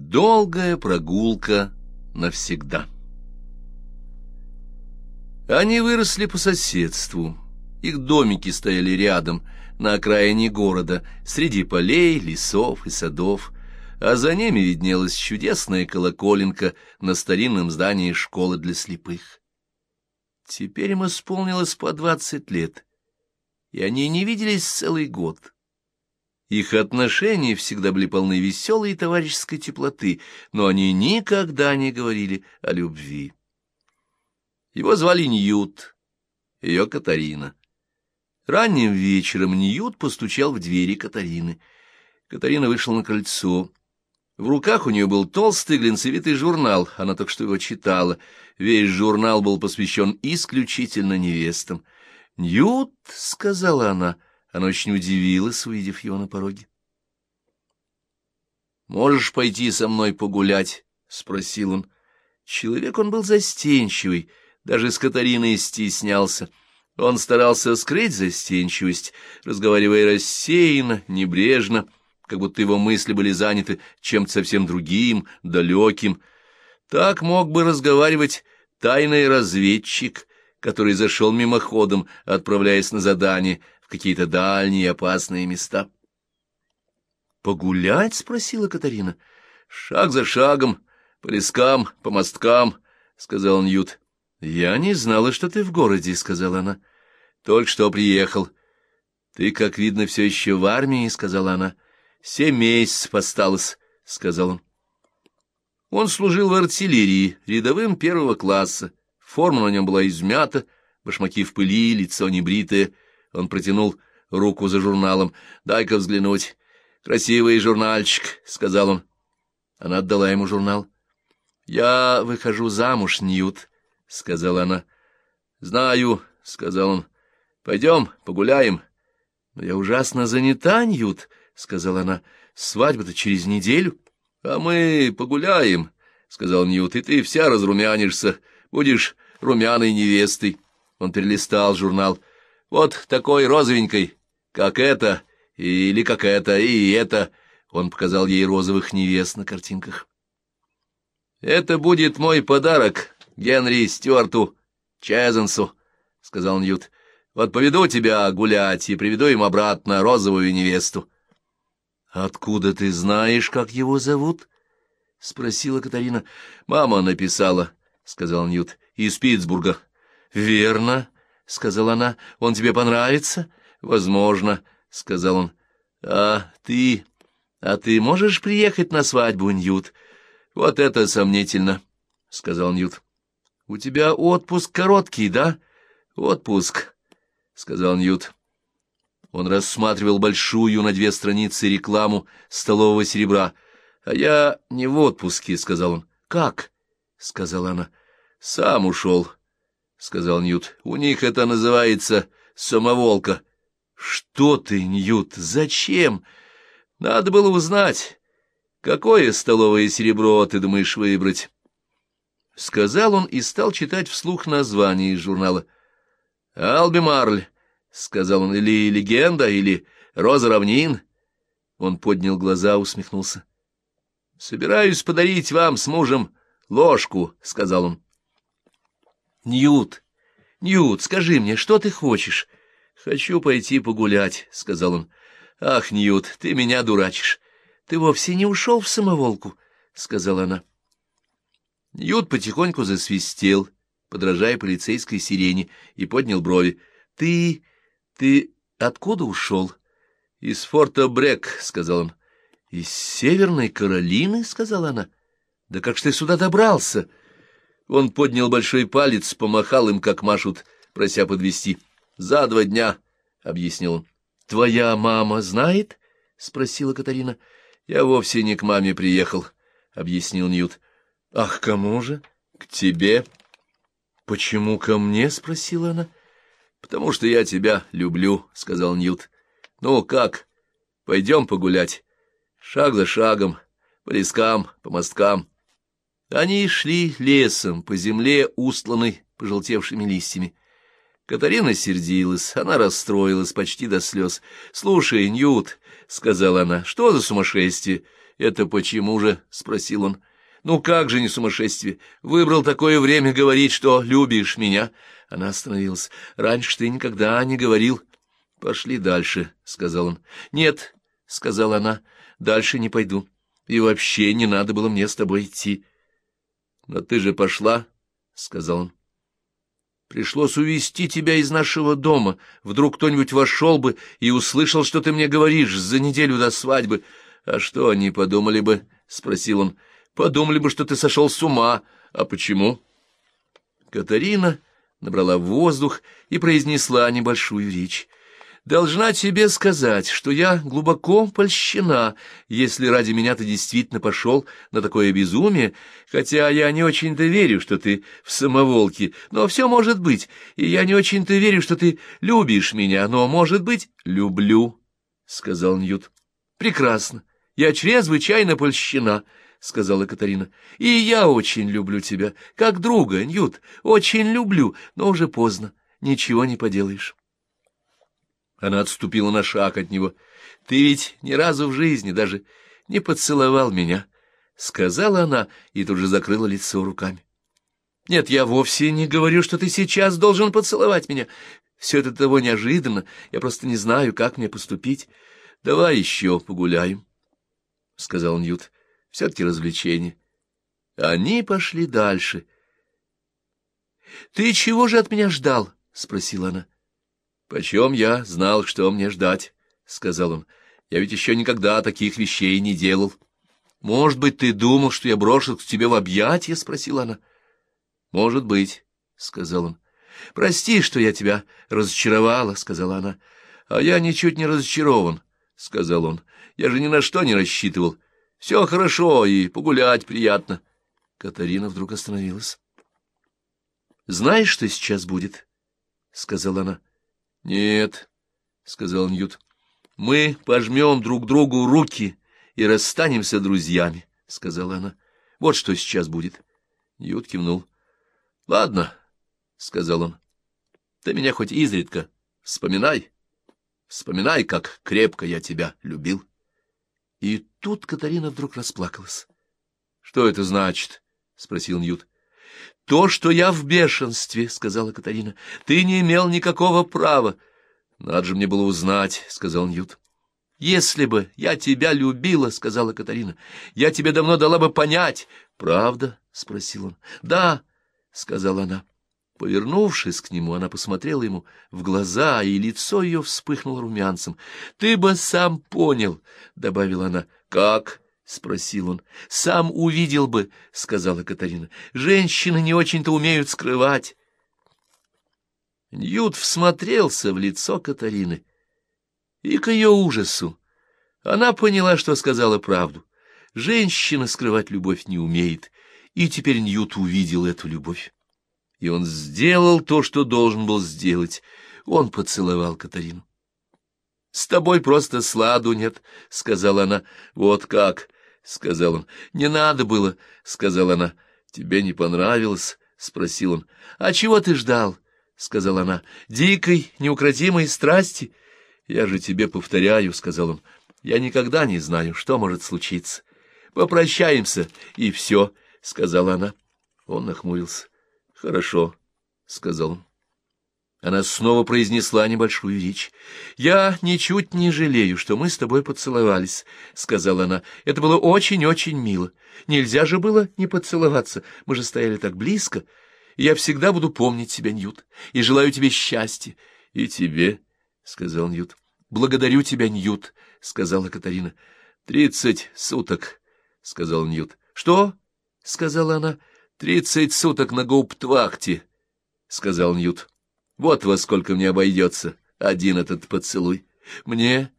Долгая прогулка навсегда. Они выросли по соседству. Их домики стояли рядом, на окраине города, среди полей, лесов и садов, а за ними виднелась чудесная колоколенка на старинном здании школы для слепых. Теперь им исполнилось по двадцать лет, и они не виделись целый год. Их отношения всегда были полны веселой и товарищеской теплоты, но они никогда не говорили о любви. Его звали Ньют, ее Катарина. Ранним вечером Ньют постучал в двери Катарины. Катарина вышла на крыльцо. В руках у нее был толстый глинцевитый журнал, она только что его читала. Весь журнал был посвящен исключительно невестам. «Ньют», — сказала она, — она очень удивилась, увидев его на пороге. «Можешь пойти со мной погулять?» — спросил он. Человек он был застенчивый, даже с Катариной стеснялся. Он старался скрыть застенчивость, разговаривая рассеянно, небрежно, как будто его мысли были заняты чем-то совсем другим, далеким. Так мог бы разговаривать тайный разведчик, который зашел мимоходом, отправляясь на задание — какие-то дальние опасные места. «Погулять?» — спросила Катарина. «Шаг за шагом, по лескам, по мосткам», — сказал Ньют. «Я не знала, что ты в городе», — сказала она. «Только что приехал». «Ты, как видно, все еще в армии», — сказала она. «Семь месяцев осталось», — сказал он. Он служил в артиллерии, рядовым первого класса. Форма на нем была измята, башмаки в пыли, лицо небритое — он протянул руку за журналом. «Дай-ка взглянуть. Красивый журнальчик», — сказал он. Она отдала ему журнал. «Я выхожу замуж, Ньют», — сказала она. «Знаю», — сказал он. «Пойдем, погуляем». «Но я ужасно занята, Ньют», — сказала она. «Свадьба-то через неделю». «А мы погуляем», — сказал Ньют, — «и ты вся разрумянишься, будешь румяной невестой». Он перелистал журнал. Вот такой розовенькой, как это, или как это, и это. Он показал ей розовых невест на картинках. «Это будет мой подарок Генри Стюарту Чезенсу», — сказал Ньют. «Вот поведу тебя гулять и приведу им обратно розовую невесту». «Откуда ты знаешь, как его зовут?» — спросила Катарина. «Мама написала», — сказал Ньют, — «из Питтсбурга». «Верно», — сказала она, — он тебе понравится? — Возможно, — сказал он. — А ты... А ты можешь приехать на свадьбу, Ньют? — Вот это сомнительно, — сказал Ньют. — У тебя отпуск короткий, да? — Отпуск, — сказал Ньют. Он рассматривал большую на две страницы рекламу столового серебра. — А я не в отпуске, — сказал он. — Как? — сказала она. — Сам ушел. —— сказал Ньют. — У них это называется самоволка. — Что ты, Ньют, зачем? Надо было узнать, какое столовое серебро ты думаешь выбрать. Сказал он и стал читать вслух название из журнала. — Алби Марль, — сказал он, — или «Легенда», или «Роза равнин». Он поднял глаза, усмехнулся. — Собираюсь подарить вам с мужем ложку, — сказал он. «Ньют, Ньют, скажи мне, что ты хочешь?» «Хочу пойти погулять», — сказал он. «Ах, Ньют, ты меня дурачишь. Ты вовсе не ушел в самоволку», — сказала она. Ньют потихоньку засвистел, подражая полицейской сирене, и поднял брови. «Ты... ты откуда ушел?» «Из форта Брек», — сказал он. «Из Северной Каролины?» — сказала она. «Да как ж ты сюда добрался?» Он поднял большой палец, помахал им, как машут, прося подвести. «За два дня», — объяснил он. «Твоя мама знает?» — спросила Катарина. «Я вовсе не к маме приехал», — объяснил Ньют. «Ах, кому же?» «К тебе». «Почему ко мне?» — спросила она. «Потому что я тебя люблю», — сказал Ньют. «Ну, как? Пойдем погулять. Шаг за шагом, по лескам, по мосткам». Они шли лесом по земле, устланной пожелтевшими листьями. Катарина сердилась, она расстроилась почти до слез. — Слушай, Ньют, — сказала она, — что за сумасшествие? Это почему же? — спросил он. — Ну как же не сумасшествие? Выбрал такое время говорить, что любишь меня. Она остановилась. — Раньше ты никогда не говорил. — Пошли дальше, — сказал он. — Нет, — сказала она, — дальше не пойду. И вообще не надо было мне с тобой идти. — Но ты же пошла, — сказал он. Пришлось увести тебя из нашего дома. Вдруг кто-нибудь вошел бы и услышал, что ты мне говоришь за неделю до свадьбы. А что они подумали бы? — спросил он. — Подумали бы, что ты сошел с ума. А почему? Катарина набрала воздух и произнесла небольшую речь. Должна тебе сказать, что я глубоко польщена, если ради меня ты действительно пошел на такое безумие, хотя я не очень-то верю, что ты в самоволке, но все может быть, и я не очень-то верю, что ты любишь меня, но, может быть, люблю, — сказал Ньют. — Прекрасно, я чрезвычайно польщена, — сказала Катарина. — И я очень люблю тебя, как друга, Ньют, очень люблю, но уже поздно, ничего не поделаешь. Она отступила на шаг от него. — Ты ведь ни разу в жизни даже не поцеловал меня, — сказала она и тут же закрыла лицо руками. — Нет, я вовсе не говорю, что ты сейчас должен поцеловать меня. Все это того неожиданно, я просто не знаю, как мне поступить. Давай еще погуляем, — сказал Ньют. — Все-таки развлечение. Они пошли дальше. — Ты чего же от меня ждал? — спросила она. —— Почем я знал, что мне ждать? — сказал он. — Я ведь еще никогда таких вещей не делал. — Может быть, ты думал, что я брошу к тебе в объятия? — спросила она. — Может быть, — сказал он. — Прости, что я тебя разочаровала, — сказала она. — А я ничуть не разочарован, — сказал он. — Я же ни на что не рассчитывал. Все хорошо, и погулять приятно. Катарина вдруг остановилась. — Знаешь, что сейчас будет? — сказала она. —— Нет, — сказал Ньют, — мы пожмем друг другу руки и расстанемся друзьями, — сказала она. — Вот что сейчас будет. Ньют кивнул. — Ладно, — сказал он, — ты меня хоть изредка вспоминай. Вспоминай, как крепко я тебя любил. И тут Катарина вдруг расплакалась. — Что это значит? — спросил Ньют. — То, что я в бешенстве, — сказала Катарина. — Ты не имел никакого права. — Надо же мне было узнать, — сказал Ньют. — Если бы я тебя любила, — сказала Катарина, — я тебе давно дала бы понять. — Правда? — спросил он. — Да, — сказала она. Повернувшись к нему, она посмотрела ему в глаза, и лицо ее вспыхнуло румянцем. — Ты бы сам понял, — добавила она. — Как? —— спросил он. — Сам увидел бы, — сказала Катарина. — Женщины не очень-то умеют скрывать. Ньют всмотрелся в лицо Катарины. И к ее ужасу она поняла, что сказала правду. Женщина скрывать любовь не умеет, и теперь Ньют увидел эту любовь. И он сделал то, что должен был сделать. Он поцеловал Катарину. — С тобой просто сладу нет, — сказала она. — Вот как! — сказал он. — Не надо было, — сказала она. — Тебе не понравилось? — спросил он. — А чего ты ждал? — сказала она. — Дикой, неукротимой страсти? — Я же тебе повторяю, — сказал он. — Я никогда не знаю, что может случиться. — Попрощаемся, и все, — сказала она. Он нахмурился. — Хорошо, — сказал он. Она снова произнесла небольшую речь. — Я ничуть не жалею, что мы с тобой поцеловались, — сказала она. — Это было очень-очень мило. Нельзя же было не поцеловаться. Мы же стояли так близко. Я всегда буду помнить тебя, Ньют, и желаю тебе счастья. — И тебе, — сказал Ньют. — Благодарю тебя, Ньют, — сказала Катарина. — Тридцать суток, — сказал Ньют. — Что? — сказала она. — Тридцать суток на гауптвахте, — сказал Ньют. Вот во сколько мне обойдется один этот поцелуй. Мне...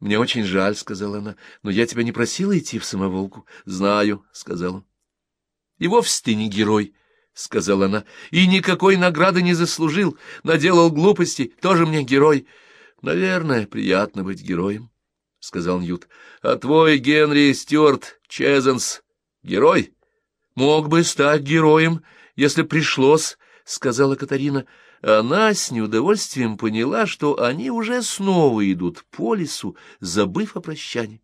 Мне очень жаль, — сказала она, — но я тебя не просила идти в самоволку. Знаю, — сказал он. И вовсе ты не герой, — сказала она, — и никакой награды не заслужил, наделал глупостей, тоже мне герой. Наверное, приятно быть героем, — сказал Ньют. А твой Генри Стюарт Чезенс герой? Мог бы стать героем, если пришлось, — сказала Катарина, — она с неудовольствием поняла, что они уже снова идут по лесу, забыв о прощании.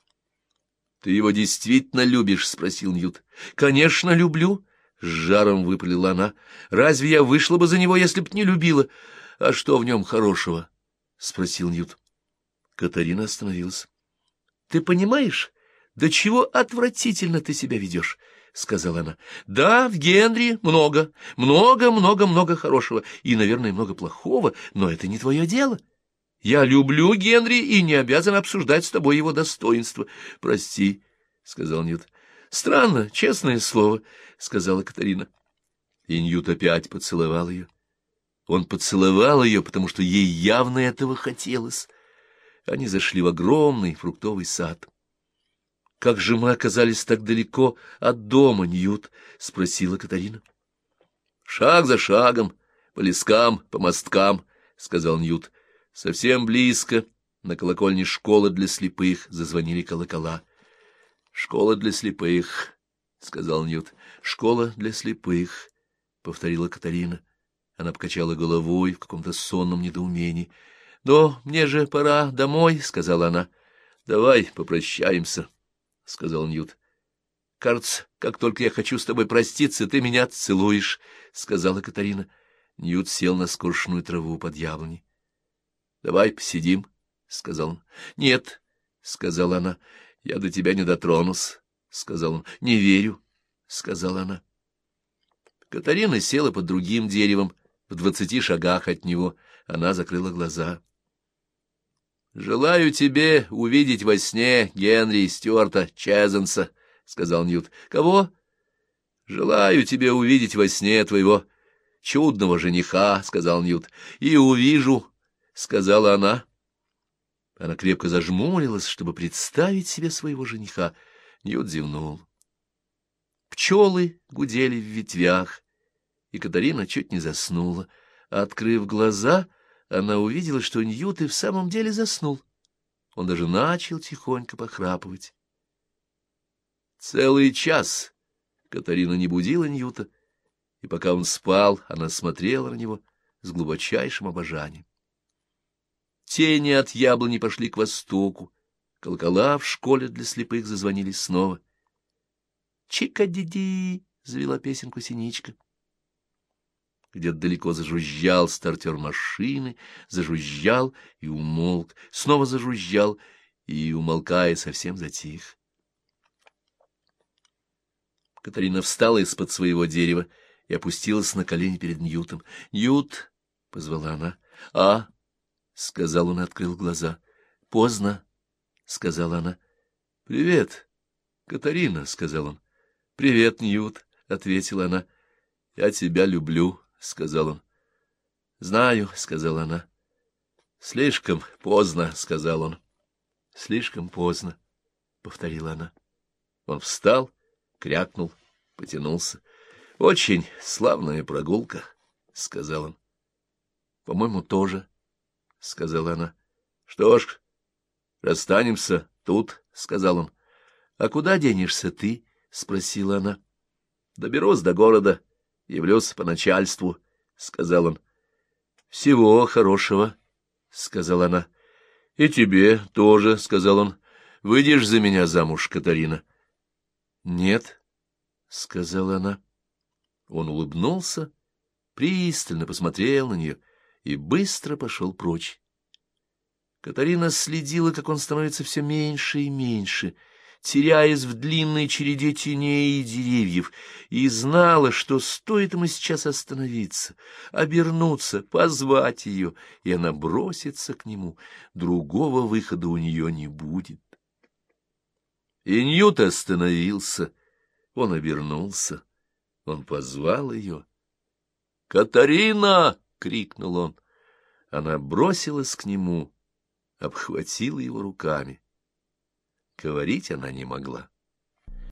— Ты его действительно любишь? — спросил Ньют. — Конечно, люблю, — с жаром выпалила она. — Разве я вышла бы за него, если б не любила? — А что в нем хорошего? — спросил Ньют. Катарина остановилась. — Ты понимаешь, до чего отвратительно ты себя ведешь? — сказала она. — Да, в Генри много, много-много-много хорошего и, наверное, много плохого, но это не твое дело. — я люблю Генри и не обязан обсуждать с тобой его достоинства. Прости, — сказал Ньют. — Странно, честное слово, — сказала Катарина. И Ньют опять поцеловал ее. Он поцеловал ее, потому что ей явно этого хотелось. Они зашли в огромный фруктовый сад. — Как же мы оказались так далеко от дома, Ньют? — спросила Катарина. — Шаг за шагом, по лескам, по мосткам, — сказал Ньют. Совсем близко, на колокольне школы для слепых, зазвонили колокола. — Школа для слепых, — сказал Ньют. — Школа для слепых, — повторила Катарина. Она покачала головой в каком-то сонном недоумении. — Но мне же пора домой, — сказала она. — Давай попрощаемся, — сказал Ньют. — Кажется, как только я хочу с тобой проститься, ты меня целуешь, — сказала Катарина. Ньют сел на скоршную траву под яблоней. — Давай посидим, — сказал он. — Нет, — сказала она, — я до тебя не дотронусь, — сказал он. — Не верю, — сказала она. Катарина села под другим деревом, в двадцати шагах от него. Она закрыла глаза. — Желаю тебе увидеть во сне Генри Стюарта Чезенса, — сказал Ньют. — Кого? — Желаю тебе увидеть во сне твоего чудного жениха, — сказал Ньют, — и увижу сказала она. Она крепко зажмурилась, чтобы представить себе своего жениха. Ньют зевнул. Пчелы гудели в ветвях, и Катарина чуть не заснула. Открыв глаза, она увидела, что Ньют и в самом деле заснул. Он даже начал тихонько похрапывать. Целый час Катарина не будила Ньюта, и пока он спал, она смотрела на него с глубочайшим обожанием. Тени от яблони пошли к востоку. Колокола в школе для слепых зазвонили снова. «Чика-ди-ди!» — завела песенку синичка. Где-то далеко зажужжал стартер машины, зажужжал и умолк, снова зажужжал и, умолкая, совсем затих. Катарина встала из-под своего дерева и опустилась на колени перед Ньютом. «Ньют!» — позвала она. «А?» — сказал он открыл глаза. — Поздно, — сказала она. — Привет, Катарина, — сказал он. — Привет, Ньют, — ответила она. — Я тебя люблю, — сказал он. — Знаю, — сказала она. — Слишком поздно, — сказал он. — Слишком поздно, — повторила она. Он встал, крякнул, потянулся. — Очень славная прогулка, — сказал он. — По-моему, тоже, — сказала она. — Что ж, расстанемся тут, — сказал он. — А куда денешься ты? — спросила она. — Доберусь до города, явлюсь по начальству, — сказал он. — Всего хорошего, — сказала она. — И тебе тоже, — сказал он. — Выйдешь за меня замуж, Катарина? — Нет, — сказала она. Он улыбнулся, пристально посмотрел на нее — и быстро пошел прочь. Катарина следила, как он становится все меньше и меньше, теряясь в длинной череде теней и деревьев, и знала, что стоит ему сейчас остановиться, обернуться, позвать ее, и она бросится к нему, другого выхода у нее не будет. И Ньют остановился, он обернулся, он позвал ее. «Катарина!» — крикнул он. Она бросилась к нему, обхватила его руками. Говорить она не могла.